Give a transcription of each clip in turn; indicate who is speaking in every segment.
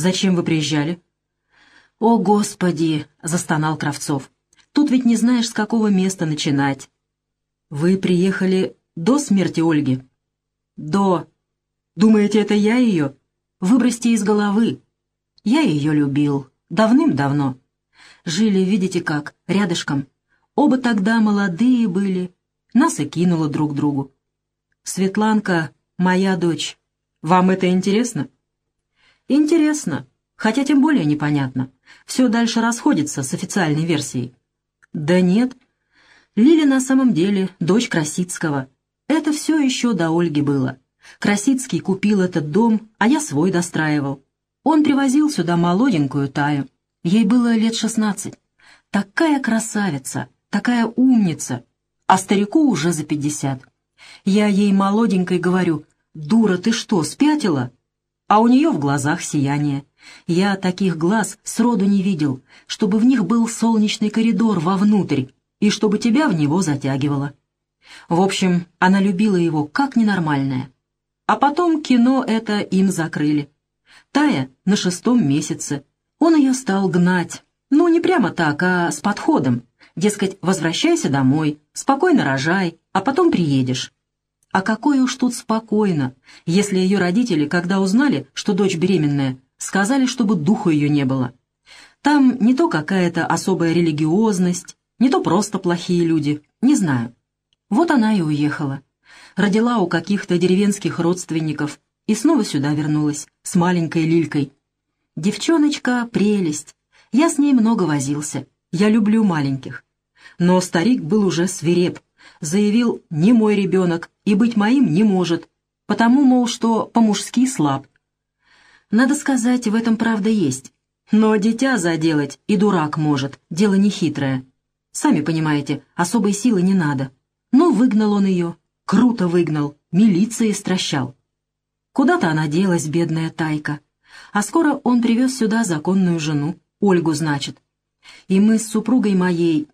Speaker 1: Зачем вы приезжали?» «О, Господи!» — застонал Кравцов. «Тут ведь не знаешь, с какого места начинать». «Вы приехали до смерти Ольги?» «До. Думаете, это я ее? Выбросьте из головы. Я ее любил. Давным-давно. Жили, видите как, рядышком. Оба тогда молодые были. Нас и кинуло друг другу. Светланка — моя дочь. Вам это интересно?» «Интересно, хотя тем более непонятно. Все дальше расходится с официальной версией». «Да нет. Лиля на самом деле дочь Красицкого. Это все еще до Ольги было. Красицкий купил этот дом, а я свой достраивал. Он привозил сюда молоденькую Таю. Ей было лет шестнадцать. Такая красавица, такая умница, а старику уже за пятьдесят. Я ей молоденькой говорю, «Дура, ты что, спятила?» А у нее в глазах сияние. Я таких глаз сроду не видел, чтобы в них был солнечный коридор вовнутрь, и чтобы тебя в него затягивало. В общем, она любила его как ненормальная. А потом кино это им закрыли. Тая на шестом месяце. Он ее стал гнать. Ну, не прямо так, а с подходом. Дескать, возвращайся домой, спокойно рожай, а потом приедешь. А какое уж тут спокойно, если ее родители, когда узнали, что дочь беременная, сказали, чтобы духу ее не было. Там не то какая-то особая религиозность, не то просто плохие люди, не знаю. Вот она и уехала. Родила у каких-то деревенских родственников и снова сюда вернулась, с маленькой Лилькой. Девчоночка — прелесть. Я с ней много возился. Я люблю маленьких. Но старик был уже свиреп, заявил «не мой ребенок» и быть моим не может, потому, мол, что по-мужски слаб. Надо сказать, в этом правда есть. Но дитя заделать и дурак может, дело нехитрое. Сами понимаете, особой силы не надо. Ну, выгнал он ее, круто выгнал, милиции стращал. Куда-то она делась, бедная Тайка. А скоро он привез сюда законную жену, Ольгу, значит. И мы с супругой моей...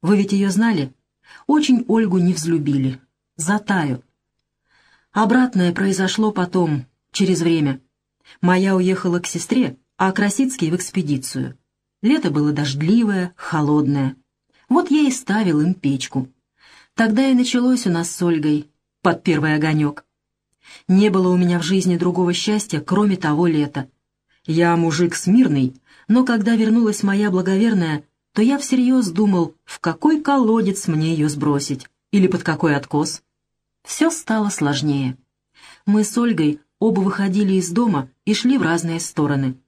Speaker 1: Вы ведь ее знали? Очень Ольгу не взлюбили. За Таю. Обратное произошло потом, через время. Моя уехала к сестре, а Красицкий в экспедицию. Лето было дождливое, холодное. Вот я и ставил им печку. Тогда и началось у нас с Ольгой, под первый огонек. Не было у меня в жизни другого счастья, кроме того лета. Я мужик смирный, но когда вернулась моя благоверная, то я всерьез думал, в какой колодец мне ее сбросить или под какой откос. Все стало сложнее. Мы с Ольгой оба выходили из дома и шли в разные стороны,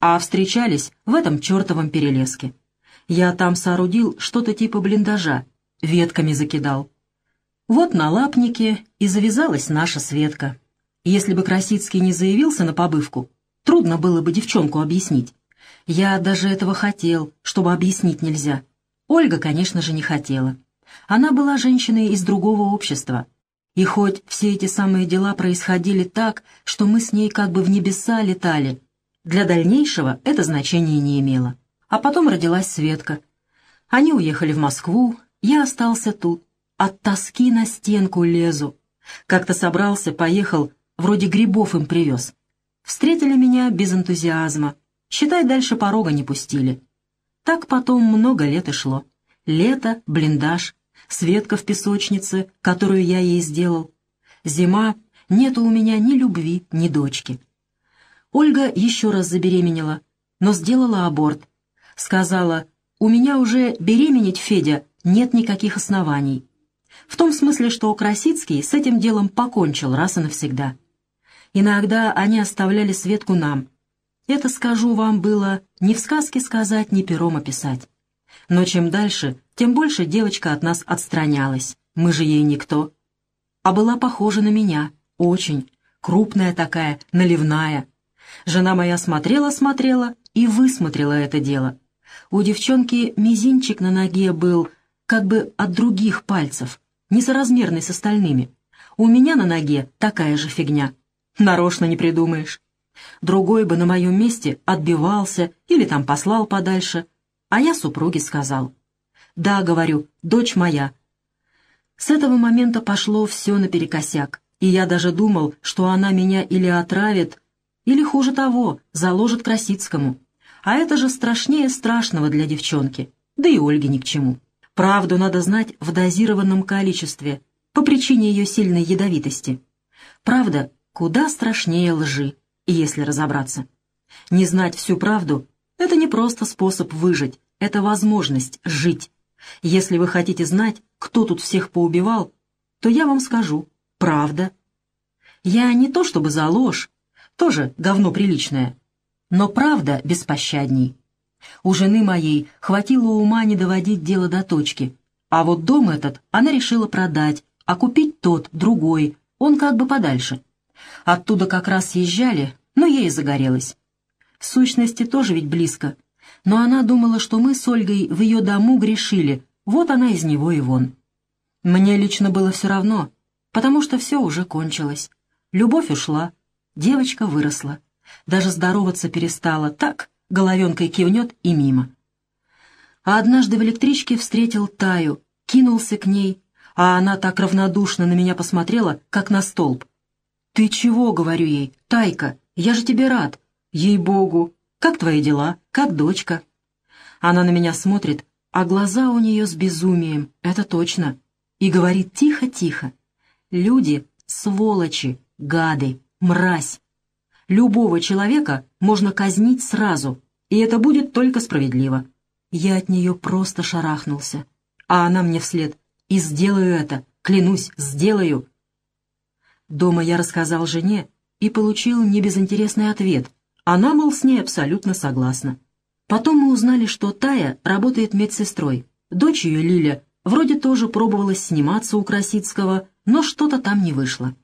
Speaker 1: а встречались в этом чертовом перелеске. Я там соорудил что-то типа блиндажа, ветками закидал. Вот на лапнике и завязалась наша Светка. Если бы Красицкий не заявился на побывку, трудно было бы девчонку объяснить. Я даже этого хотел, чтобы объяснить нельзя. Ольга, конечно же, не хотела. Она была женщиной из другого общества. И хоть все эти самые дела происходили так, что мы с ней как бы в небеса летали, для дальнейшего это значения не имело. А потом родилась Светка. Они уехали в Москву, я остался тут. От тоски на стенку лезу. Как-то собрался, поехал, вроде грибов им привез. Встретили меня без энтузиазма. Считай, дальше порога не пустили. Так потом много лет и шло. Лето, блиндаж, Светка в песочнице, которую я ей сделал. Зима, нету у меня ни любви, ни дочки. Ольга еще раз забеременела, но сделала аборт. Сказала, у меня уже беременеть, Федя, нет никаких оснований. В том смысле, что Красицкий с этим делом покончил раз и навсегда. Иногда они оставляли Светку нам. Это, скажу вам, было ни в сказке сказать, ни пером описать. Но чем дальше, тем больше девочка от нас отстранялась. Мы же ей никто. А была похожа на меня. Очень. Крупная такая, наливная. Жена моя смотрела-смотрела и высмотрела это дело. У девчонки мизинчик на ноге был как бы от других пальцев, несоразмерный с остальными. У меня на ноге такая же фигня. Нарочно не придумаешь. Другой бы на моем месте отбивался или там послал подальше, а я супруге сказал. «Да, — говорю, — дочь моя». С этого момента пошло все наперекосяк, и я даже думал, что она меня или отравит, Или хуже того, заложит Красицкому. А это же страшнее страшного для девчонки, да и Ольге ни к чему. Правду надо знать в дозированном количестве, по причине ее сильной ядовитости. Правда куда страшнее лжи, если разобраться. Не знать всю правду — это не просто способ выжить, это возможность жить. Если вы хотите знать, кто тут всех поубивал, то я вам скажу — правда. Я не то чтобы за ложь, тоже говно приличное, но правда беспощадней. У жены моей хватило ума не доводить дело до точки, а вот дом этот она решила продать, а купить тот, другой, он как бы подальше. Оттуда как раз съезжали, но ей загорелось. В сущности, тоже ведь близко. Но она думала, что мы с Ольгой в ее дому грешили, вот она из него и вон. Мне лично было все равно, потому что все уже кончилось. Любовь ушла, девочка выросла. Даже здороваться перестала, так, головенкой кивнет и мимо. А однажды в электричке встретил Таю, кинулся к ней, а она так равнодушно на меня посмотрела, как на столб. «Ты чего?» — говорю ей. «Тайка, я же тебе рад. Ей-богу, как твои дела? Как дочка?» Она на меня смотрит, а глаза у нее с безумием, это точно. И говорит тихо-тихо. «Люди — сволочи, гады, мразь. Любого человека можно казнить сразу, и это будет только справедливо. Я от нее просто шарахнулся. А она мне вслед. И сделаю это, клянусь, сделаю. Дома я рассказал жене и получил небезынтересный ответ. Она, мол, с ней абсолютно согласна. Потом мы узнали, что Тая работает медсестрой. Дочь ее, Лиля, вроде тоже пробовалась сниматься у Красицкого, но что-то там не вышло.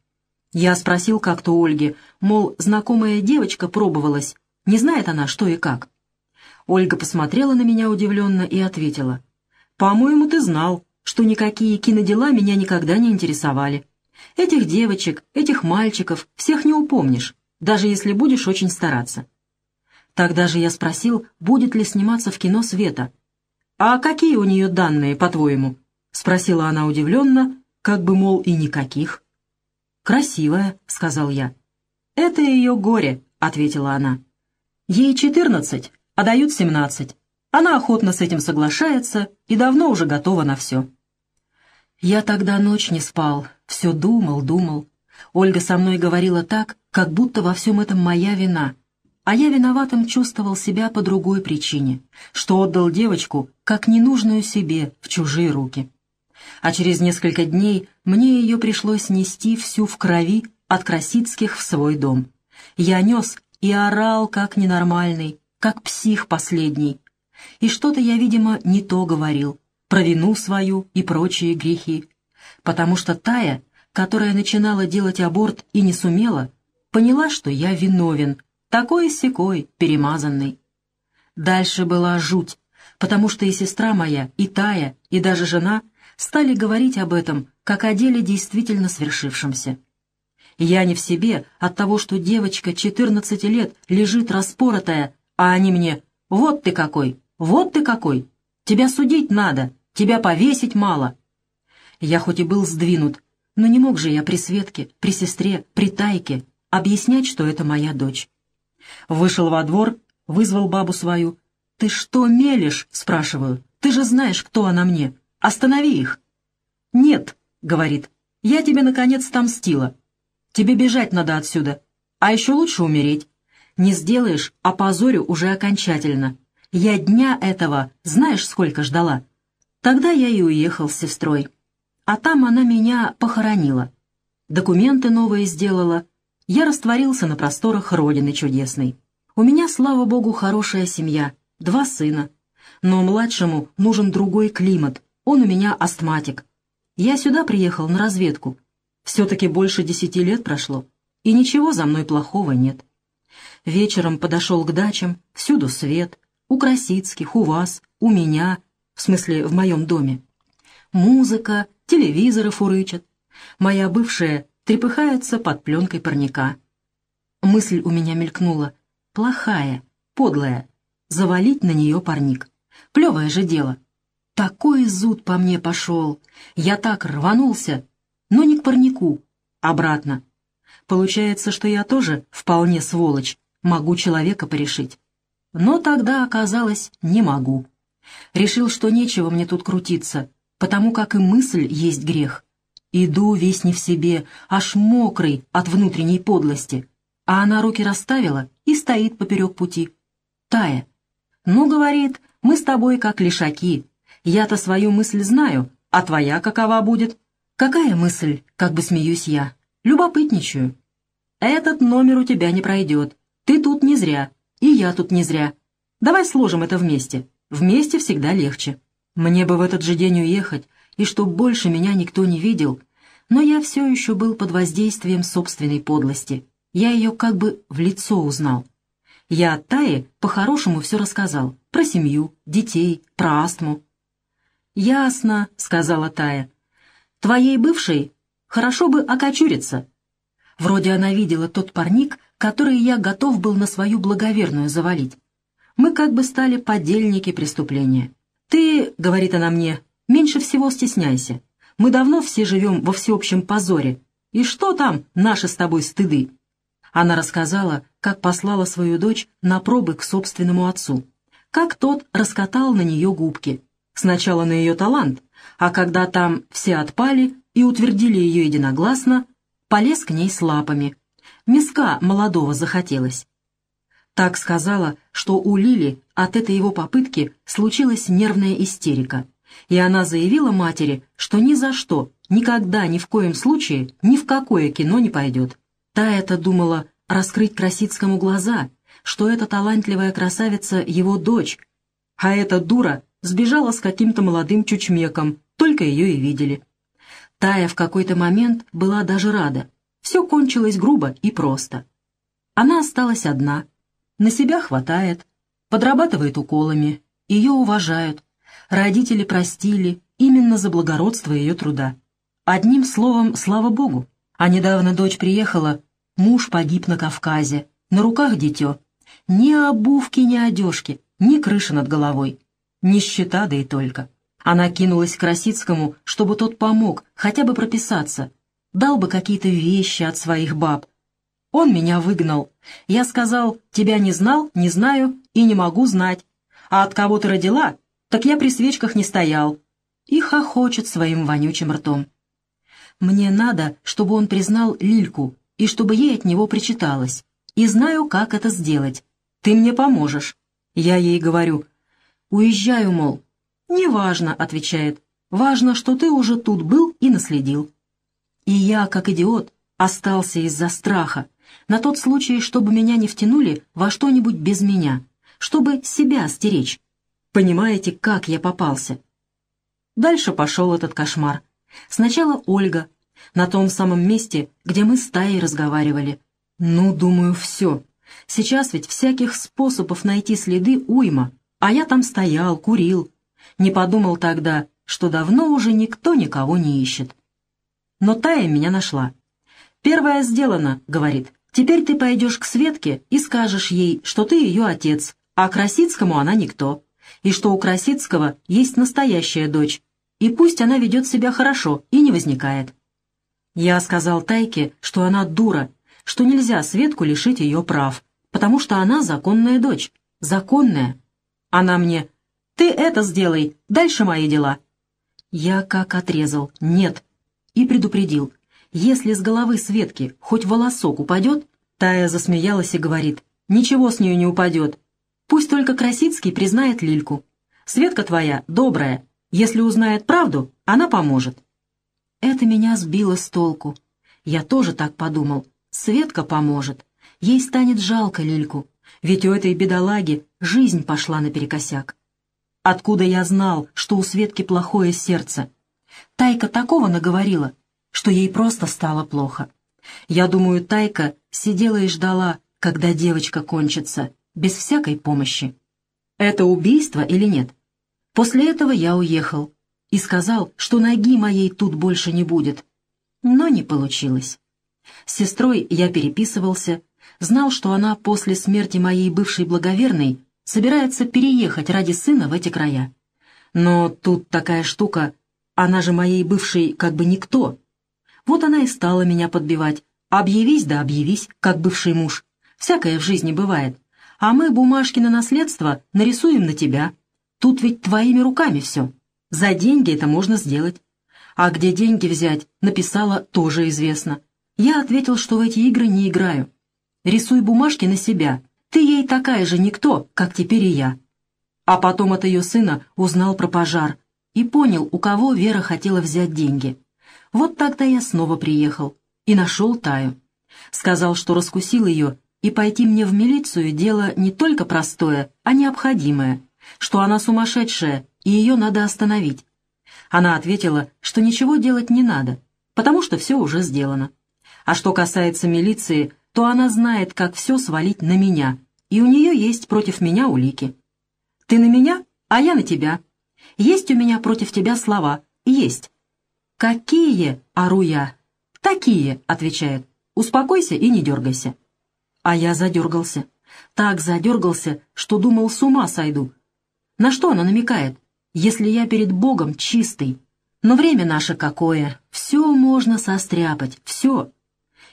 Speaker 1: Я спросил как-то Ольги, мол, знакомая девочка пробовалась, не знает она, что и как. Ольга посмотрела на меня удивленно и ответила. «По-моему, ты знал, что никакие кинодела меня никогда не интересовали. Этих девочек, этих мальчиков, всех не упомнишь, даже если будешь очень стараться». Тогда же я спросил, будет ли сниматься в кино Света. «А какие у нее данные, по-твоему?» — спросила она удивленно, как бы, мол, и никаких. «Красивая», — сказал я. «Это ее горе», — ответила она. «Ей четырнадцать, а дают семнадцать. Она охотно с этим соглашается и давно уже готова на все». Я тогда ночь не спал, все думал, думал. Ольга со мной говорила так, как будто во всем этом моя вина. А я виноватым чувствовал себя по другой причине, что отдал девочку, как ненужную себе, в чужие руки а через несколько дней мне ее пришлось нести всю в крови от Красицких в свой дом. Я нес и орал, как ненормальный, как псих последний. И что-то я, видимо, не то говорил, про вину свою и прочие грехи. Потому что Тая, которая начинала делать аборт и не сумела, поняла, что я виновен, такой-сякой, перемазанный. Дальше была жуть, потому что и сестра моя, и Тая, и даже жена стали говорить об этом, как о деле действительно свершившемся. Я не в себе от того, что девочка 14 лет лежит распоротая, а они мне «Вот ты какой! Вот ты какой! Тебя судить надо, тебя повесить мало!» Я хоть и был сдвинут, но не мог же я при Светке, при сестре, при Тайке объяснять, что это моя дочь. Вышел во двор, вызвал бабу свою. «Ты что мелешь?» — спрашиваю. «Ты же знаешь, кто она мне. Останови их!» «Нет», — говорит, — «я тебе, наконец, отомстила. Тебе бежать надо отсюда, а еще лучше умереть. Не сделаешь, опозорю уже окончательно. Я дня этого знаешь, сколько ждала?» Тогда я и уехал с сестрой. А там она меня похоронила. Документы новые сделала. Я растворился на просторах Родины чудесной. У меня, слава богу, хорошая семья, два сына. Но младшему нужен другой климат, он у меня астматик. Я сюда приехал на разведку. Все-таки больше десяти лет прошло, и ничего за мной плохого нет. Вечером подошел к дачам, всюду свет, у Красицких, у вас, у меня, в смысле в моем доме. Музыка, телевизоры фурычат. Моя бывшая трепыхается под пленкой парника. Мысль у меня мелькнула. Плохая, подлая. Завалить на нее парник. Плевое же дело. Такой зуд по мне пошел. Я так рванулся, но не к парнику, обратно. Получается, что я тоже вполне сволочь, могу человека порешить. Но тогда оказалось, не могу. Решил, что нечего мне тут крутиться, потому как и мысль есть грех. Иду весь не в себе, аж мокрый от внутренней подлости. А она руки расставила и стоит поперек пути. Тая. «Ну, — говорит, — мы с тобой как лишаки. Я-то свою мысль знаю, а твоя какова будет?» «Какая мысль?» — как бы смеюсь я. «Любопытничаю». «Этот номер у тебя не пройдет. Ты тут не зря, и я тут не зря. Давай сложим это вместе. Вместе всегда легче. Мне бы в этот же день уехать, и чтоб больше меня никто не видел, но я все еще был под воздействием собственной подлости. Я ее как бы в лицо узнал. Я Тае по-хорошему все рассказал. Про семью, детей, про астму. «Ясно», — сказала Тая. «Твоей бывшей хорошо бы окочуриться». Вроде она видела тот парник, который я готов был на свою благоверную завалить. Мы как бы стали подельники преступления. «Ты, — говорит она мне, — меньше всего стесняйся. Мы давно все живем во всеобщем позоре. И что там наши с тобой стыды?» Она рассказала, как послала свою дочь на пробы к собственному отцу, как тот раскатал на нее губки. Сначала на ее талант, а когда там все отпали и утвердили ее единогласно, полез к ней с лапами. Миска молодого захотелось. Так сказала, что у Лили от этой его попытки случилась нервная истерика, и она заявила матери, что ни за что, никогда, ни в коем случае, ни в какое кино не пойдет. Та это думала раскрыть Красицкому глаза, что эта талантливая красавица его дочь, а эта дура сбежала с каким-то молодым чучмеком, только ее и видели. Тая в какой-то момент была даже рада. Все кончилось грубо и просто. Она осталась одна, на себя хватает, подрабатывает уколами, ее уважают. Родители простили именно за благородство ее труда. Одним словом, слава богу. А недавно дочь приехала, муж погиб на Кавказе, на руках дитё. Ни обувки, ни одежки, ни крыши над головой. Нищета, да и только. Она кинулась к Красицкому, чтобы тот помог, хотя бы прописаться. Дал бы какие-то вещи от своих баб, он меня выгнал. Я сказал, тебя не знал, не знаю и не могу знать. А от кого ты родила, так я при свечках не стоял. И хохочет своим вонючим ртом. Мне надо, чтобы он признал Лильку и чтобы ей от него причиталось. И знаю, как это сделать. Ты мне поможешь. Я ей говорю. Уезжаю, мол. «Неважно», — отвечает. «Важно, что ты уже тут был и наследил». И я, как идиот, остался из-за страха, на тот случай, чтобы меня не втянули во что-нибудь без меня, чтобы себя стеречь. Понимаете, как я попался? Дальше пошел этот кошмар. Сначала Ольга, на том самом месте, где мы с Таей разговаривали. Ну, думаю, все. Сейчас ведь всяких способов найти следы уйма, а я там стоял, курил. Не подумал тогда, что давно уже никто никого не ищет. Но Тая меня нашла. «Первое сделано», — говорит. Теперь ты пойдешь к Светке и скажешь ей, что ты ее отец, а Красицкому она никто, и что у Красицкого есть настоящая дочь, и пусть она ведет себя хорошо и не возникает. Я сказал Тайке, что она дура, что нельзя Светку лишить ее прав, потому что она законная дочь, законная. Она мне «Ты это сделай, дальше мои дела». Я как отрезал «нет» и предупредил если с головы Светки хоть волосок упадет, Тая засмеялась и говорит, ничего с нее не упадет. Пусть только Красицкий признает Лильку. Светка твоя добрая, если узнает правду, она поможет. Это меня сбило с толку. Я тоже так подумал. Светка поможет. Ей станет жалко Лильку, ведь у этой бедолаги жизнь пошла наперекосяк. Откуда я знал, что у Светки плохое сердце? Тайка такого наговорила, что ей просто стало плохо. Я думаю, Тайка сидела и ждала, когда девочка кончится, без всякой помощи. Это убийство или нет? После этого я уехал и сказал, что ноги моей тут больше не будет. Но не получилось. С сестрой я переписывался, знал, что она после смерти моей бывшей благоверной собирается переехать ради сына в эти края. Но тут такая штука, она же моей бывшей как бы никто, вот она и стала меня подбивать. Объявись да объявись, как бывший муж. Всякое в жизни бывает. А мы бумажки на наследство нарисуем на тебя. Тут ведь твоими руками все. За деньги это можно сделать. А где деньги взять, написала, тоже известно. Я ответил, что в эти игры не играю. Рисуй бумажки на себя. Ты ей такая же никто, как теперь и я. А потом от ее сына узнал про пожар и понял, у кого Вера хотела взять деньги. Вот тогда я снова приехал и нашел Таю. Сказал, что раскусил ее, и пойти мне в милицию дело не только простое, а необходимое, что она сумасшедшая, и ее надо остановить. Она ответила, что ничего делать не надо, потому что все уже сделано. А что касается милиции, то она знает, как все свалить на меня, и у нее есть против меня улики. Ты на меня, а я на тебя. Есть у меня против тебя слова. Есть. «Какие?» — ору я. «Такие», — отвечает. «Успокойся и не дергайся». А я задергался. Так задергался, что думал, с ума сойду. На что она намекает? Если я перед Богом чистый. Но время наше какое. Все можно состряпать, все.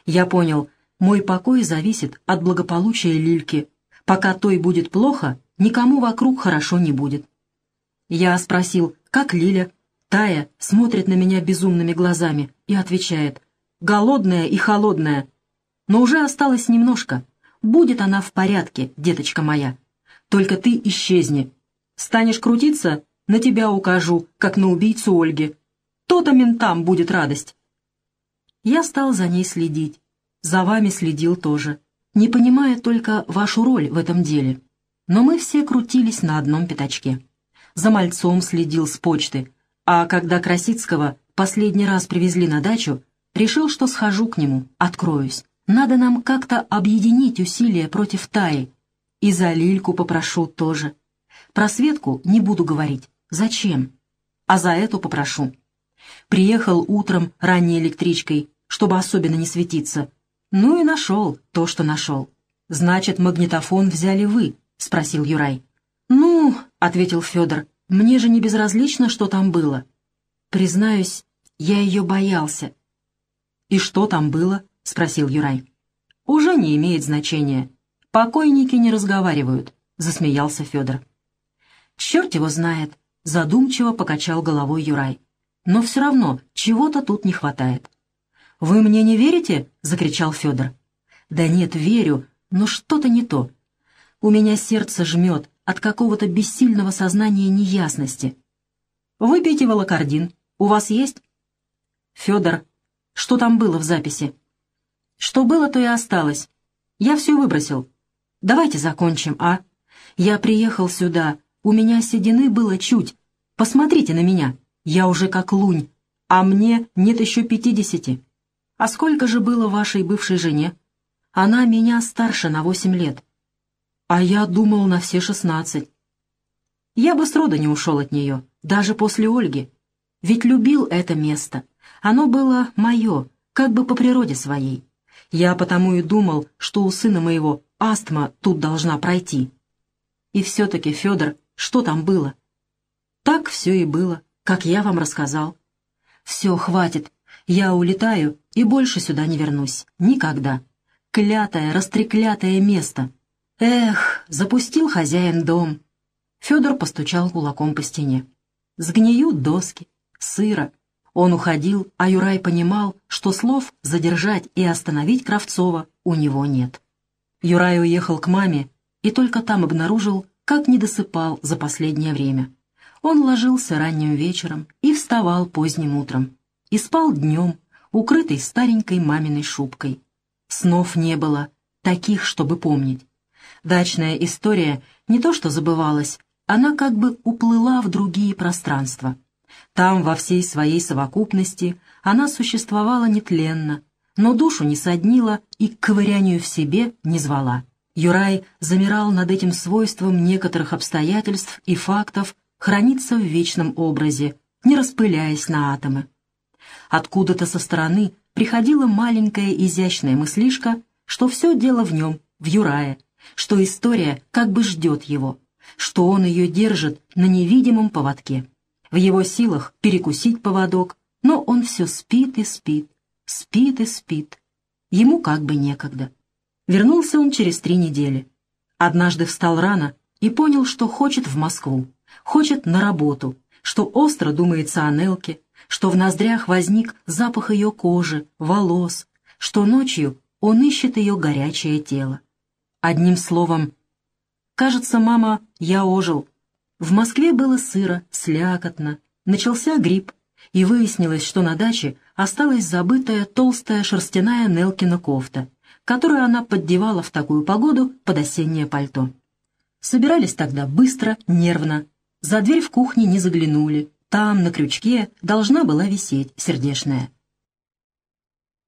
Speaker 1: Я понял, мой покой зависит от благополучия Лильки. Пока той будет плохо, никому вокруг хорошо не будет. Я спросил, как Лиля? Тая смотрит на меня безумными глазами и отвечает, «Голодная и холодная. Но уже осталось немножко. Будет она в порядке, деточка моя. Только ты исчезни. Станешь крутиться, на тебя укажу, как на убийцу Ольги. То-то ментам будет радость». Я стал за ней следить. За вами следил тоже, не понимая только вашу роль в этом деле. Но мы все крутились на одном пятачке. За мальцом следил с почты, а когда Красицкого последний раз привезли на дачу, решил, что схожу к нему, откроюсь. Надо нам как-то объединить усилия против Таи. И за Лильку попрошу тоже. Про Светку не буду говорить. Зачем? А за эту попрошу. Приехал утром ранней электричкой, чтобы особенно не светиться. Ну и нашел то, что нашел. «Значит, магнитофон взяли вы?» — спросил Юрай. «Ну», — ответил Федор, мне же не безразлично, что там было. Признаюсь, я ее боялся. «И что там было?» — спросил Юрай. «Уже не имеет значения. Покойники не разговаривают», — засмеялся Федор. «Черт его знает», — задумчиво покачал головой Юрай. «Но все равно чего-то тут не хватает». «Вы мне не верите?» — закричал Федор. «Да нет, верю, но что-то не то. У меня сердце жмет, от какого-то бессильного сознания неясности. «Выпейте волокордин. У вас есть?» «Федор, что там было в записи?» «Что было, то и осталось. Я все выбросил. Давайте закончим, а? Я приехал сюда, у меня седины было чуть. Посмотрите на меня, я уже как лунь, а мне нет еще пятидесяти. А сколько же было вашей бывшей жене? Она меня старше на восемь лет. А я думал на все шестнадцать. Я бы сроду не ушел от нее, даже после Ольги. Ведь любил это место. Оно было мое, как бы по природе своей. Я потому и думал, что у сына моего астма тут должна пройти. И все-таки, Федор, что там было? Так все и было, как я вам рассказал. Все, хватит. Я улетаю и больше сюда не вернусь. Никогда. Клятое, растреклятое место. Эх, запустил хозяин дом. Федор постучал кулаком по стене. Сгниют доски, сыро. Он уходил, а Юрай понимал, что слов задержать и остановить Кравцова у него нет. Юрай уехал к маме и только там обнаружил, как не досыпал за последнее время. Он ложился ранним вечером и вставал поздним утром. И спал днем, укрытый старенькой маминой шубкой. Снов не было, таких, чтобы помнить. Дачная история не то что забывалась, она как бы уплыла в другие пространства. Там во всей своей совокупности она существовала нетленно, но душу не соднила и к ковырянию в себе не звала. Юрай замирал над этим свойством некоторых обстоятельств и фактов храниться в вечном образе, не распыляясь на атомы. Откуда-то со стороны приходила маленькая изящная мыслишка, что все дело в нем, в Юрае, что история как бы ждет его, что он ее держит на невидимом поводке. В его силах перекусить поводок, но он все спит и спит, спит и спит. ему как бы некогда. Вернулся он через три недели. Однажды встал рано и понял, что хочет в Москву, хочет на работу, что остро думается о Нелке, что в ноздрях возник запах ее кожи, волос, что ночью он ищет ее горячее тело. Одним словом, кажется, мама, я ожил. В Москве было сыро, слякотно, начался грипп, и выяснилось, что на даче осталась забытая толстая шерстяная Нелкина кофта, которую она поддевала в такую погоду под осеннее пальто. Собирались тогда быстро, нервно. За дверь в кухне не заглянули. Там, на крючке, должна была висеть сердешная.